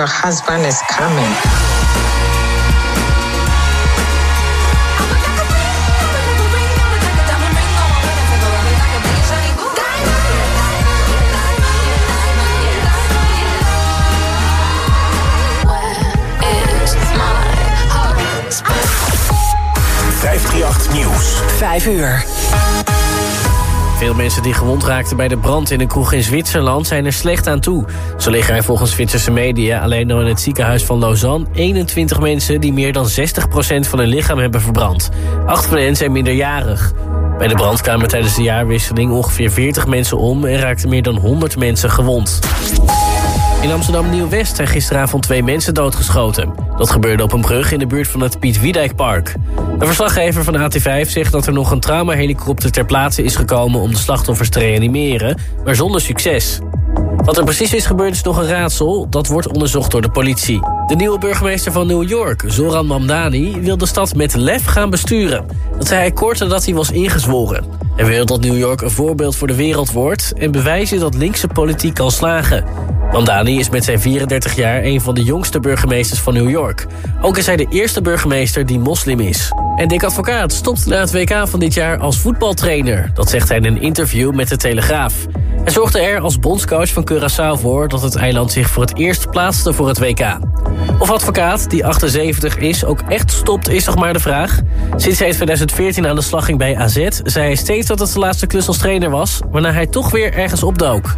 your husband is coming. Is my husband? 538 Nieuws. 5 uur. Veel mensen die gewond raakten bij de brand in een kroeg in Zwitserland zijn er slecht aan toe. Zo liggen er volgens Zwitserse media alleen al in het ziekenhuis van Lausanne 21 mensen die meer dan 60% van hun lichaam hebben verbrand. Acht van hen zijn minderjarig. Bij de brand kwamen tijdens de jaarwisseling ongeveer 40 mensen om en raakten meer dan 100 mensen gewond. In Amsterdam Nieuw-West zijn gisteravond twee mensen doodgeschoten. Dat gebeurde op een brug in de buurt van het Piet Wiedijkpark. Een verslaggever van AT5 zegt dat er nog een traumahelikopter ter plaatse is gekomen om de slachtoffers te reanimeren, maar zonder succes. Wat er precies is gebeurd is nog een raadsel. Dat wordt onderzocht door de politie. De nieuwe burgemeester van New York, Zoran Mamdani... wil de stad met lef gaan besturen. Dat zei hij kort nadat hij was ingezworen. Hij wil dat New York een voorbeeld voor de wereld wordt... en bewijzen dat linkse politiek kan slagen. Mamdani is met zijn 34 jaar een van de jongste burgemeesters van New York. Ook is hij de eerste burgemeester die moslim is. En Dick Advocaat stopt na het WK van dit jaar als voetbaltrainer. Dat zegt hij in een interview met de Telegraaf. Hij zorgde er als bondscoach van Curaçao voor... dat het eiland zich voor het eerst plaatste voor het WK. Of advocaat, die 78 is, ook echt stopt, is toch maar de vraag. Sinds hij in 2014 aan de slag ging bij AZ... zei hij steeds dat het zijn laatste klus als trainer was... waarna hij toch weer ergens opdook.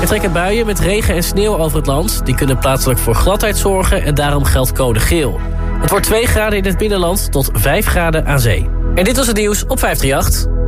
Er trekken buien met regen en sneeuw over het land. Die kunnen plaatselijk voor gladheid zorgen en daarom geldt code geel. Het wordt 2 graden in het binnenland tot 5 graden aan zee. En dit was het nieuws op 538. 538.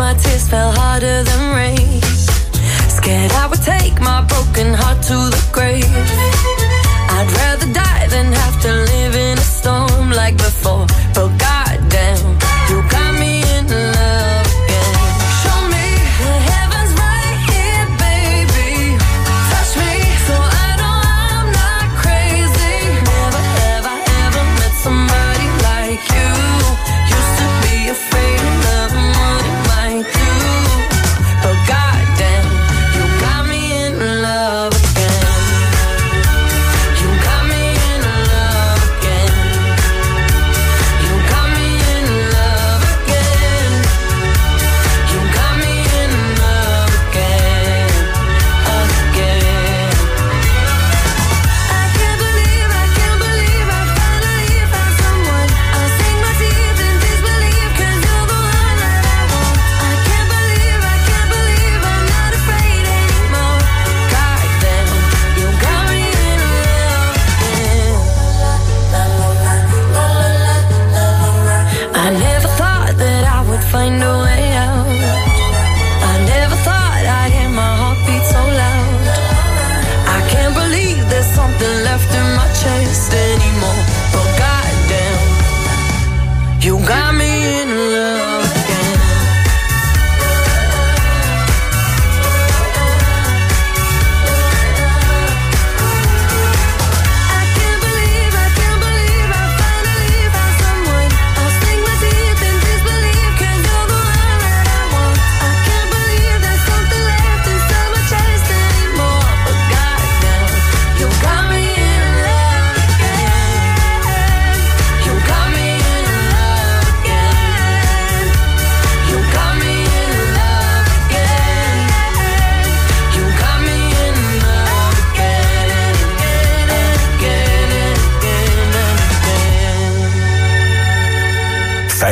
My tears fell harder than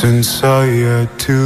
since I had to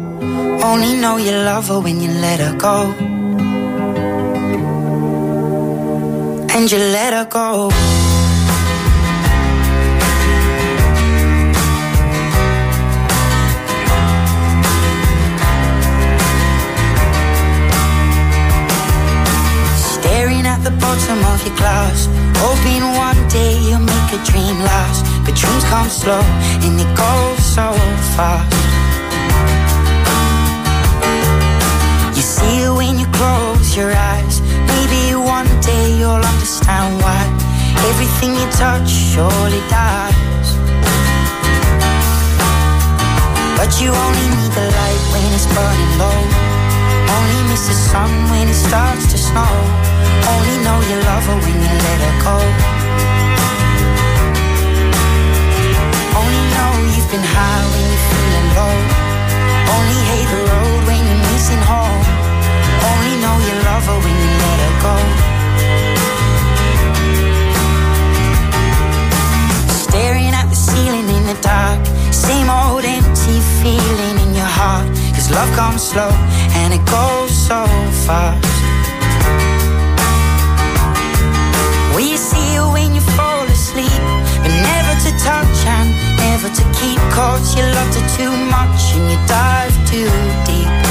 Only know you love her when you let her go. And you let her go. Staring at the bottom of your glass. Hoping one day you'll make a dream last. But dreams come slow and they go so fast. You close your eyes. Maybe one day you'll understand why everything you touch surely dies. But you only need the light when it's burning low. Only miss the sun when it starts to snow. Only know you love her when you let her go. Only know you've been high when you're feeling low. Only hate the road when you're missing home. Know you love her when you let her go. Staring at the ceiling in the dark. Same old empty feeling in your heart. Cause love comes slow and it goes so fast. Will you see it when you fall asleep? But never to touch and never to keep. Cause you loved her too much and you dive too deep.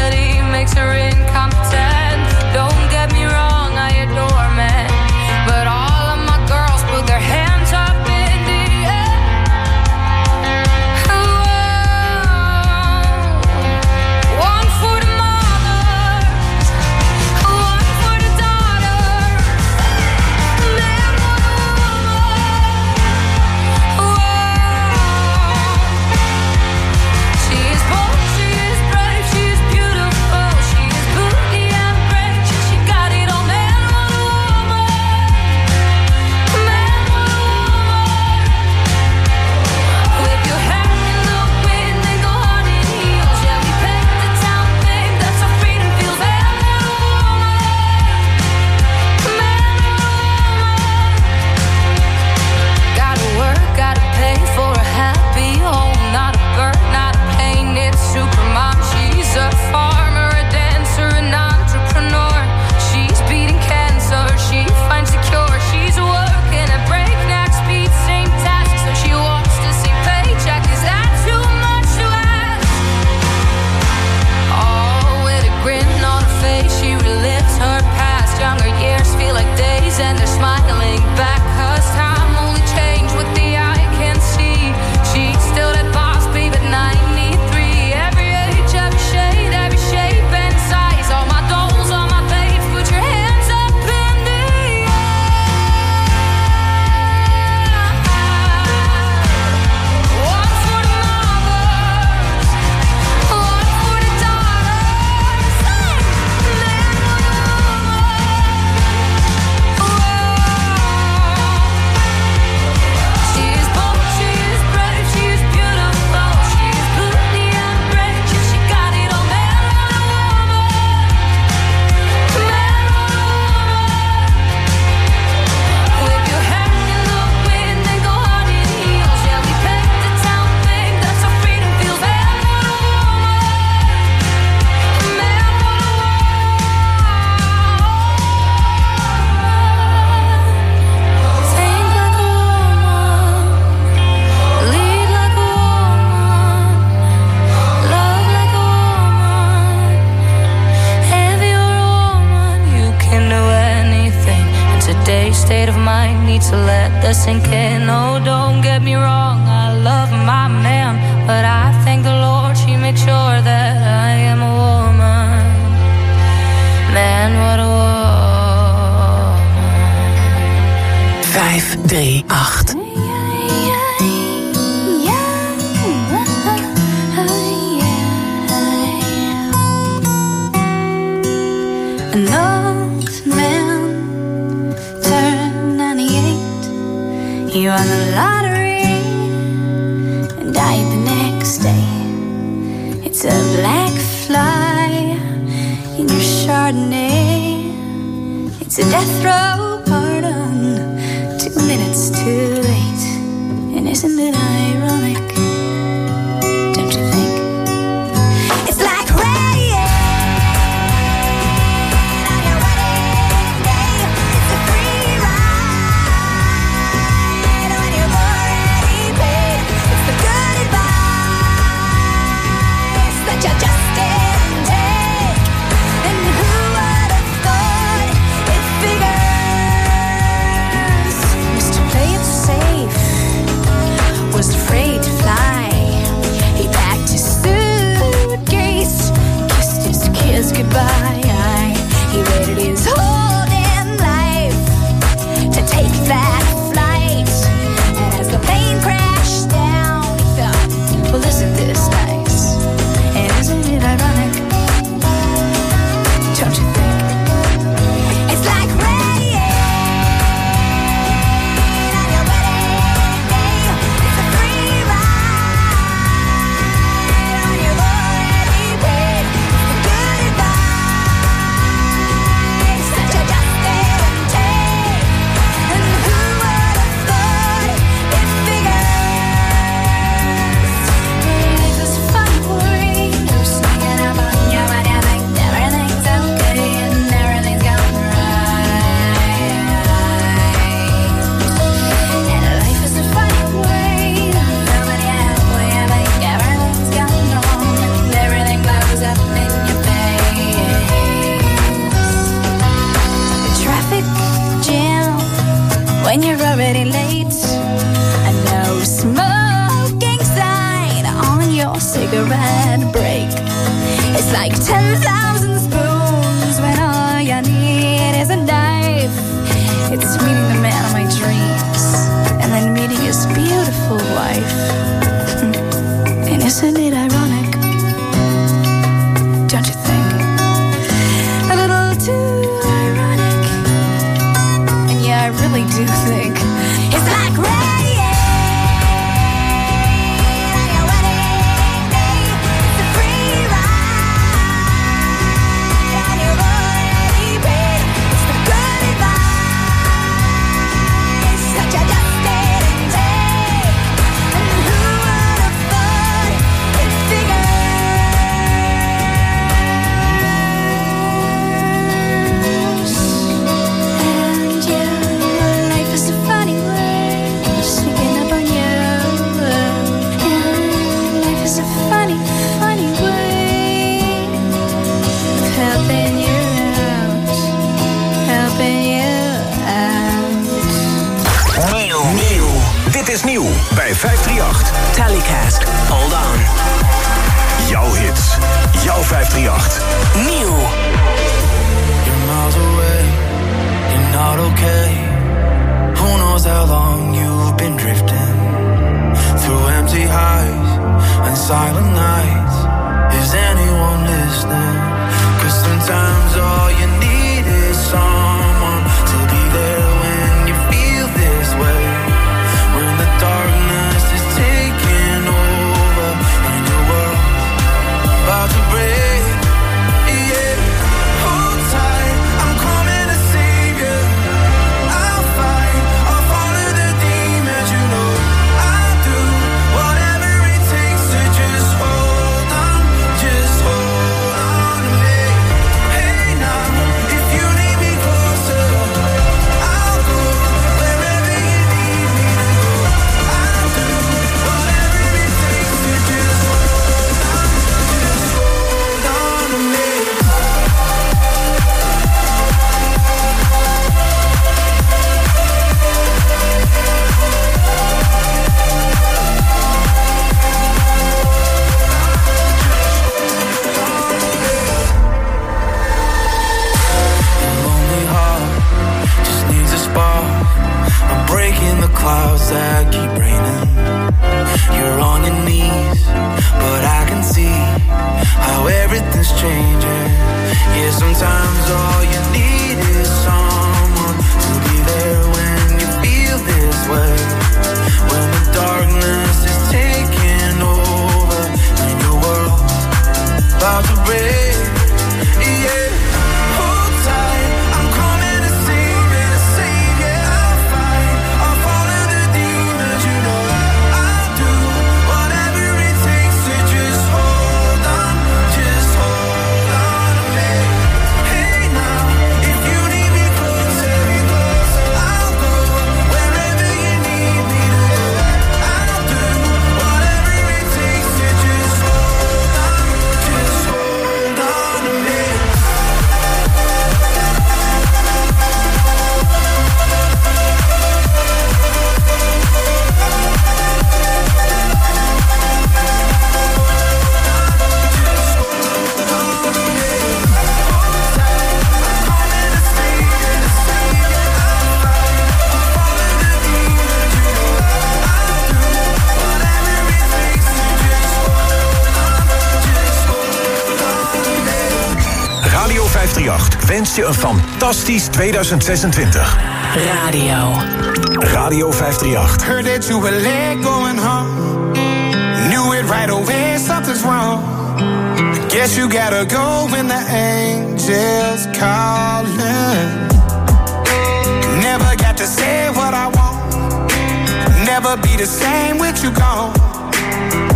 makes her It's a death row pardon, two minutes too late. And isn't it ironic? red break. It's like 10,000 spoons when all you need is a knife. It's meeting the man of my dreams. verpest je een fantastisch 2026. Radio. Radio 538. Heard that you were late going home. Knew it right away, something's wrong. I guess you gotta go when the angels calling. Never got to say what I want. Never be the same with you gone.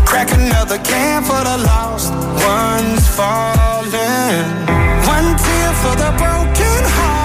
Crack another can for the lost ones falling. One, two, for the broken heart.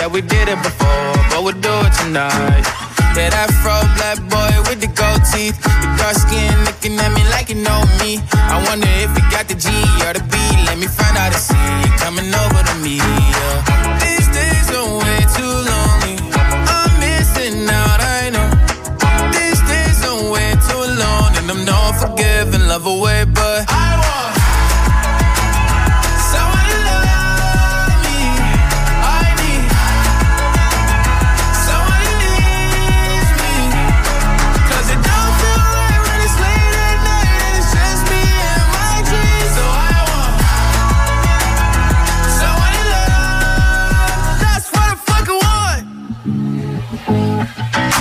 yeah, we did it before, but we'll do it tonight. Yeah, that fro black boy with the gold teeth. The dark skin looking at me like you know me. I wonder if you got the G or the B. Let me find out and see you coming over to me. Yeah. These days are way too long. I'm missing out, I know. These days are way too long, and I'm not forgiving love away, but I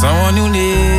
someone who needs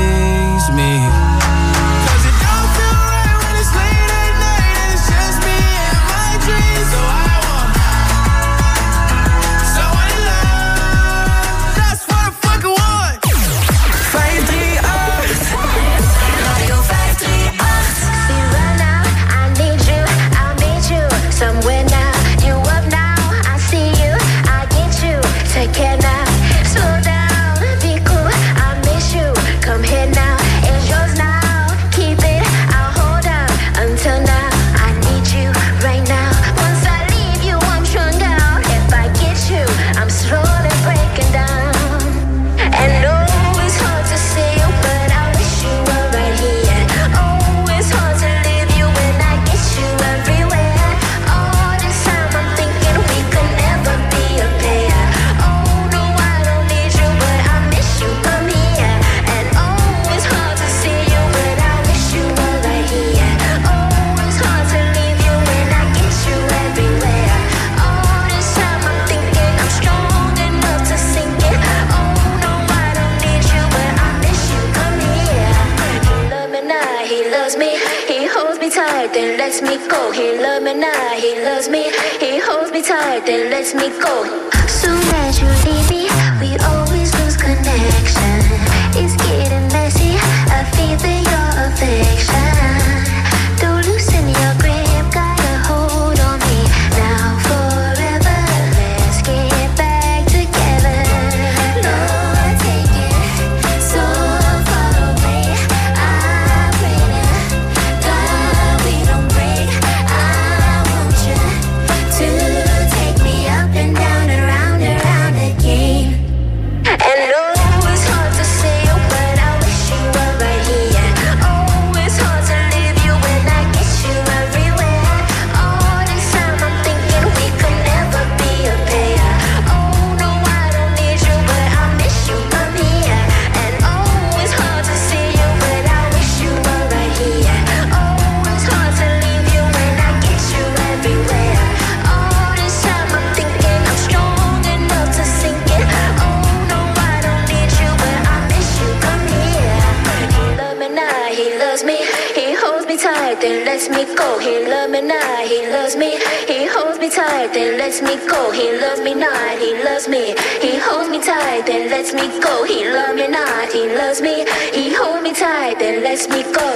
loves me. He holds me tight, and lets me go. He loves me not, he loves me. He holds me tight, and lets me go.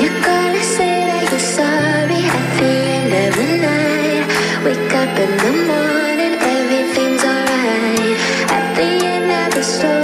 You're gonna say that you're sorry at the end of the night. Wake up in the morning, everything's alright. At the end of the story.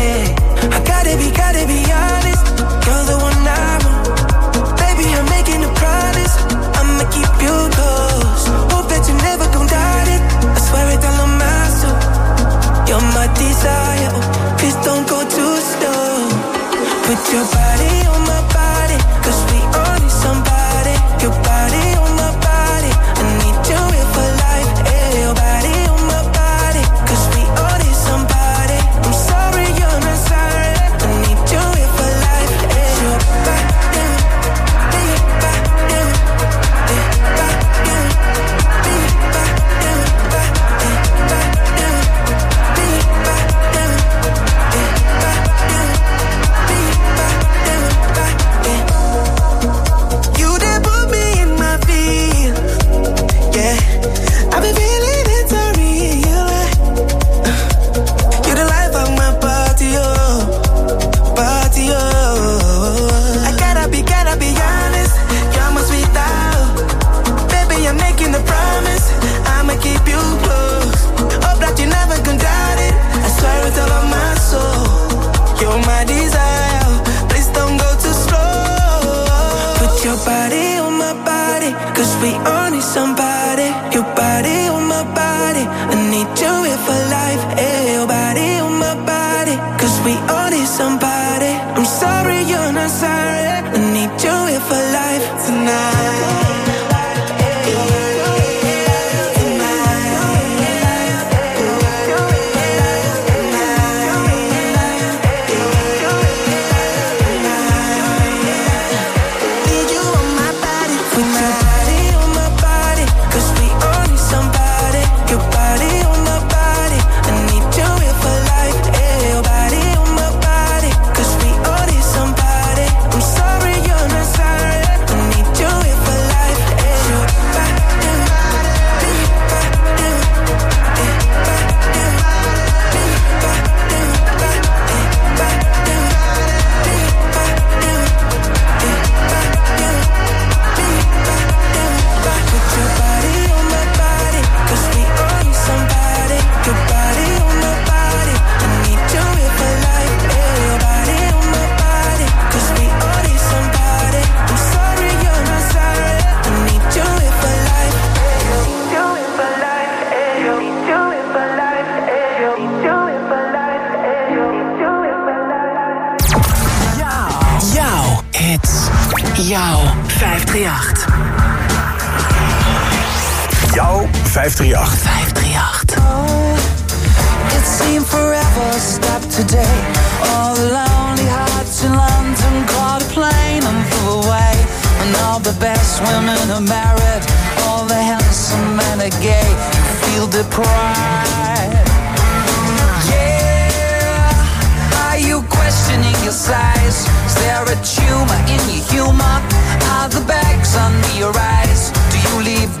538. 538. Oh, it seemed forever, stop today. All lonely hearts in London caught a plane and flew away. And all the best women are married. All the handsome men are gay. Feel feel deprived. Yeah, are you questioning your size? Is there a tumor in your humor? Are the bags under your eyes? Do you leave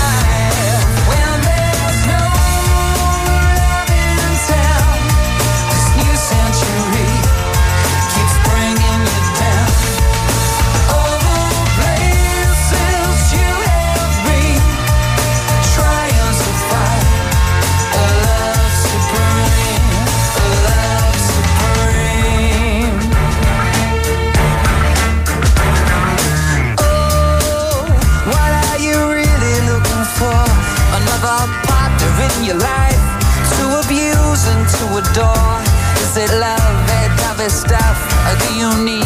love, that type of stuff? Do you need?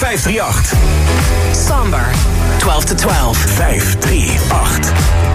538. Somber, 12 to 12. 538.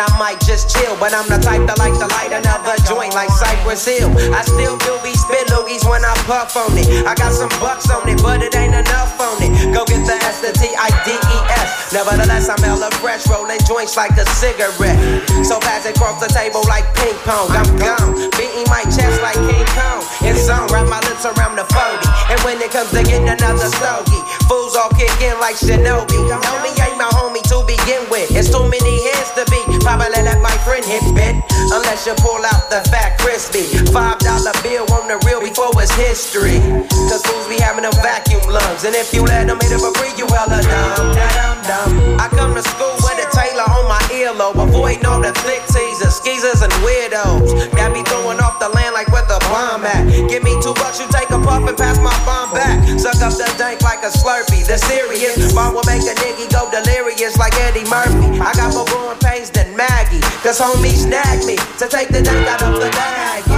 I might just chill. But I'm the type that like to light another joint like Cypress Hill. I still do be spit loogies when I puff on it. I got some bucks on it, but it ain't enough on it. Go get the S, the T, I, D, E, S. Nevertheless, I'm hella fresh, rolling joints like a cigarette. So pass it across the table like ping pong. I'm gone, beating my chest like King Kong. And some wrap my lips around the phony. And when it comes to getting another stogie, fools all kick in like Shinobi. Know me begin with. It's too many hands to be probably let my friend hit bit. Unless you pull out the fat crispy. Five dollar bill on the real before it's history. Cause fools be having them vacuum lungs. And if you let them hit it a free, you hella dumb. I come to school with a Taylor on my earlobe. Avoiding all the clicks skeezers and weirdos got be throwing off the land like where the bomb at. Give me two bucks, you take a puff and pass my bomb back. Suck up the dank like a Slurpee. The serious bomb will make a nigga go delirious like Eddie Murphy. I got more growing pains than Maggie, cause homies snagged me to take the dank out of the bag.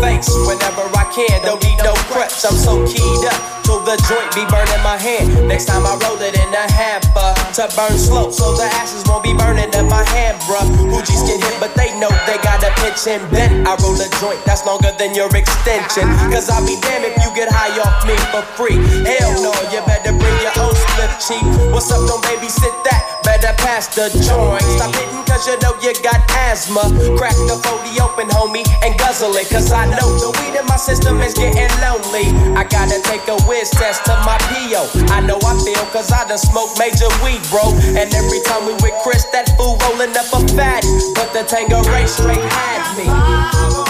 Whenever I can. Don't need no preps, I'm so keyed up. Till the joint be burning my hand. Next time I roll it in a hamper to burn slow, so the ashes won't be burning in my hand, bruh. Hoogies get hit, but they know they got a pitch and bent. I roll a joint that's longer than your extension. Cause I'll be damned if you get high off me for free. Hell no, you better bring your own cheap. What's up, don't babysit that? Better pass the joint. Stop hitting cause you know you got asthma. Crack the 40 open, homie, and guzzle it. Cause I know the weed in my system is getting lonely. I gotta take a whiz test to my PO. I know I feel cause I done smoked major weed, bro. And every time we with Chris, that fool rolling up a fat. But the Tango race straight had me.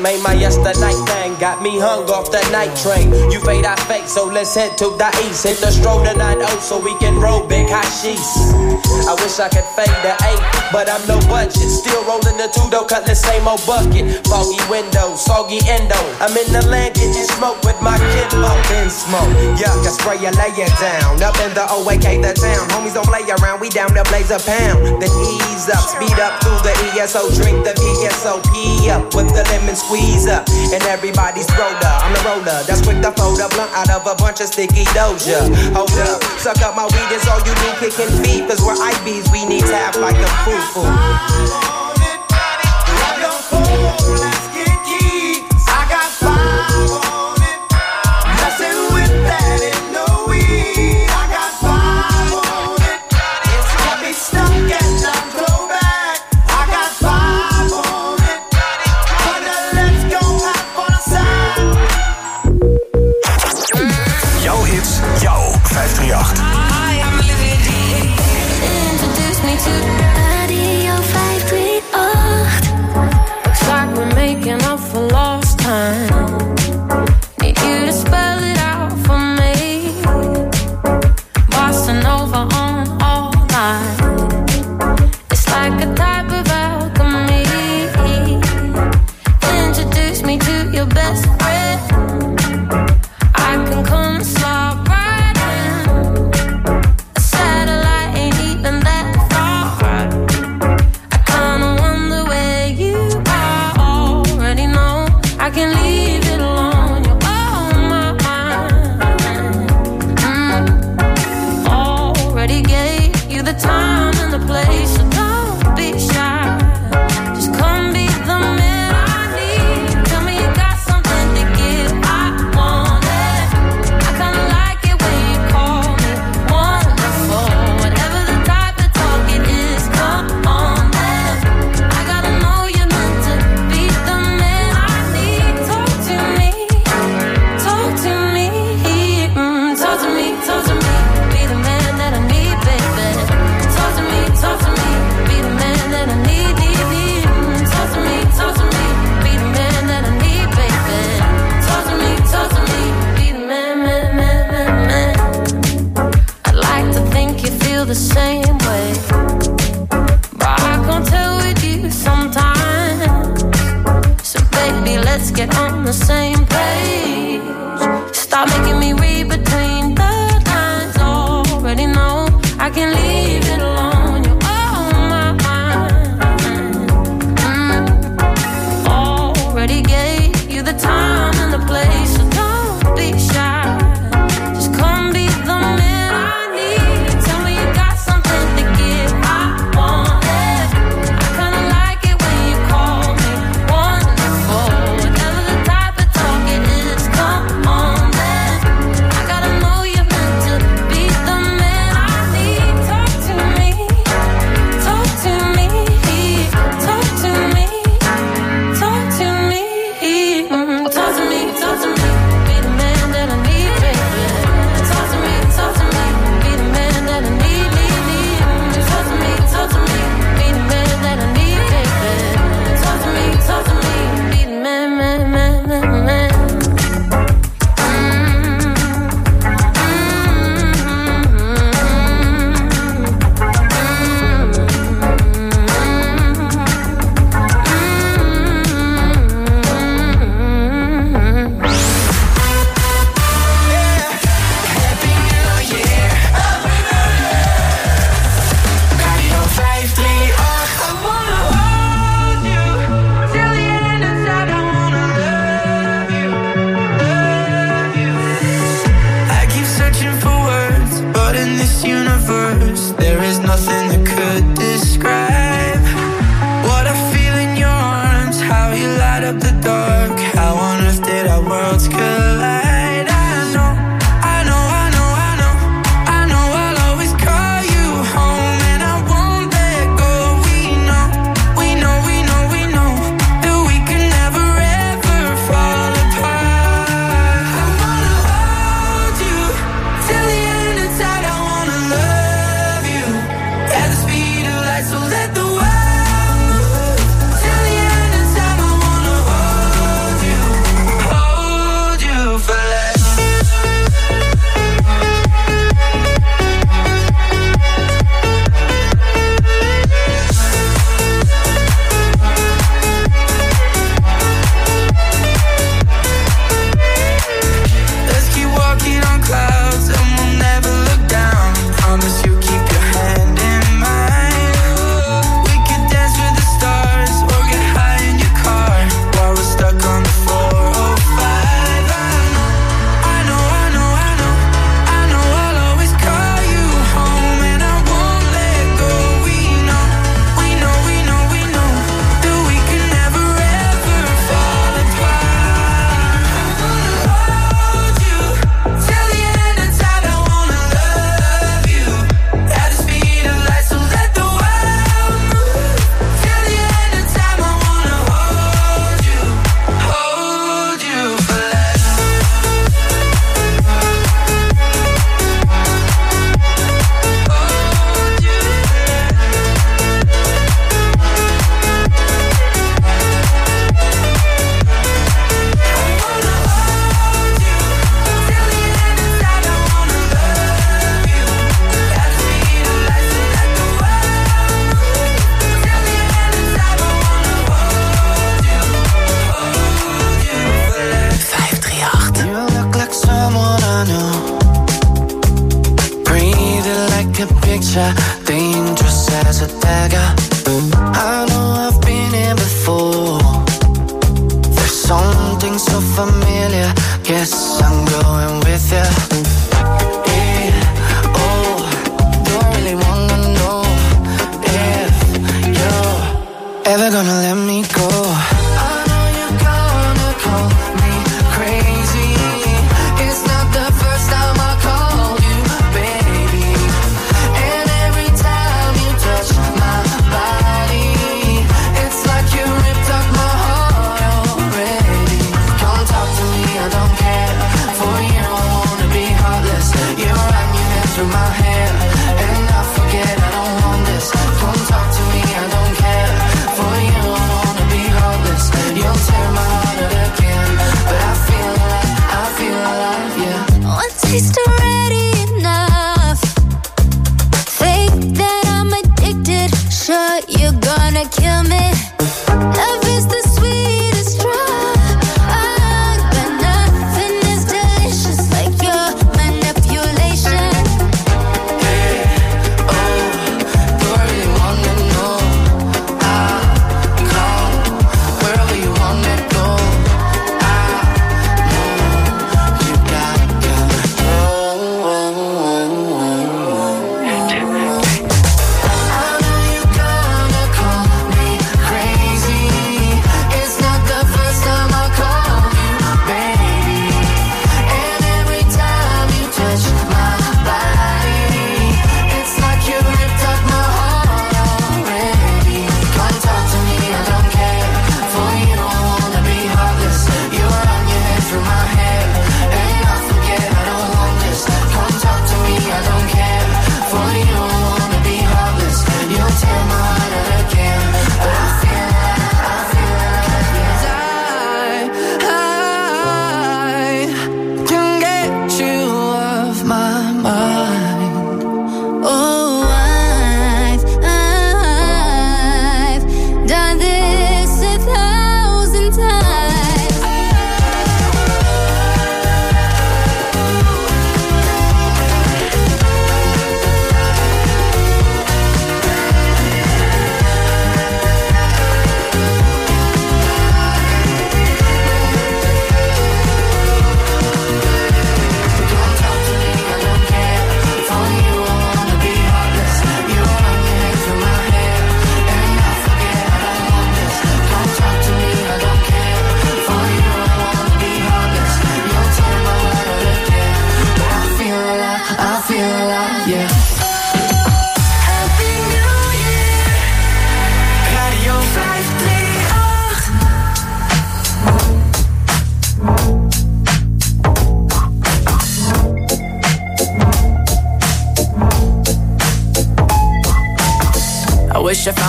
Made my yesterday thing. Got me hung off the night train. You fade, I fake, so let's head to the east. Hit the stroll to 9 so we can roll big hashish. I wish I could fade the 8, but I'm no budget. Still rolling the two though, cut the same old bucket. Foggy window, soggy endo. I'm in the land getting smoke with my kid in smoke. Yuck, I spray you, lay it down. Up in the OAK, the town. Homies don't play around, we down to blaze a pound. Then ease up, speed up through the ESO. Drink the VSOP up with the lemon squeeze up. And everybody's roller, I'm the roller. That's quick to fold a blunt out of a bunch of sticky doja. Hold up, suck up my weed, it's all you need kicking feet. Cause we're IBs, we need to have like a foo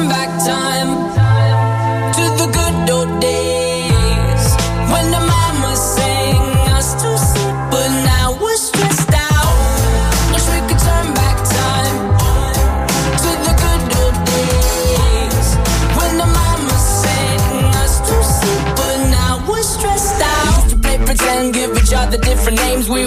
turn back time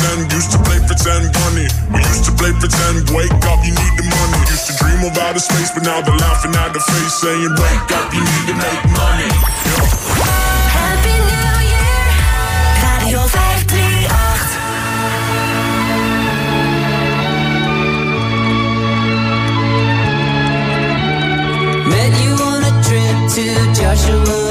pretend, used to play pretend, bunny. We used to play pretend, wake up, you need the money. Used to dream of outer space, but now they're laughing at the face, saying, wake up, you need to make money. Yeah. Happy New Year, Radio 538. Met you on a trip to Joshua.